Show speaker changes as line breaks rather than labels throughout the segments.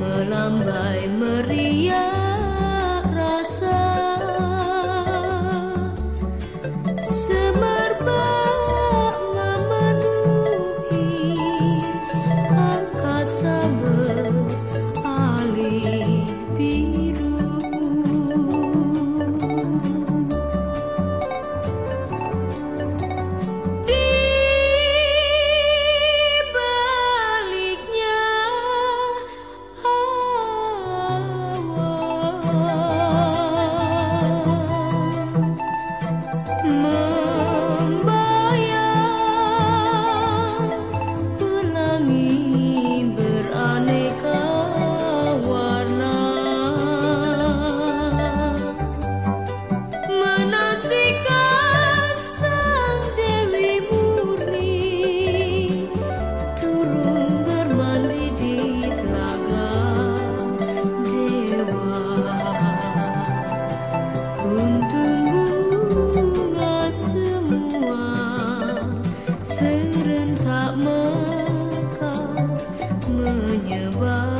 melambai meriah More was.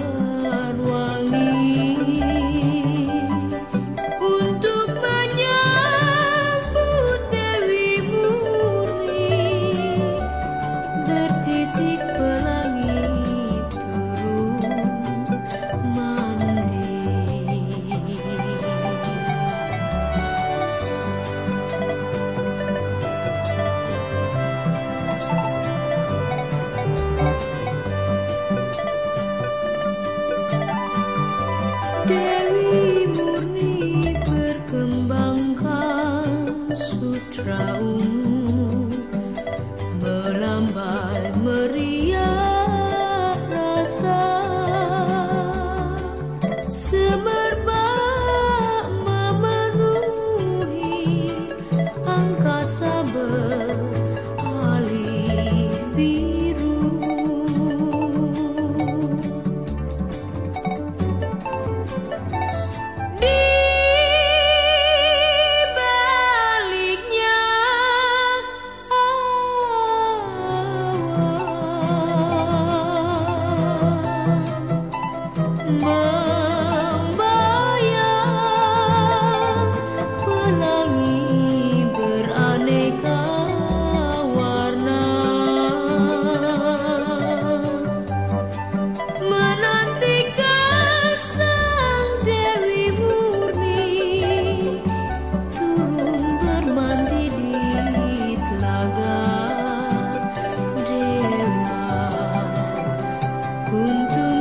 温度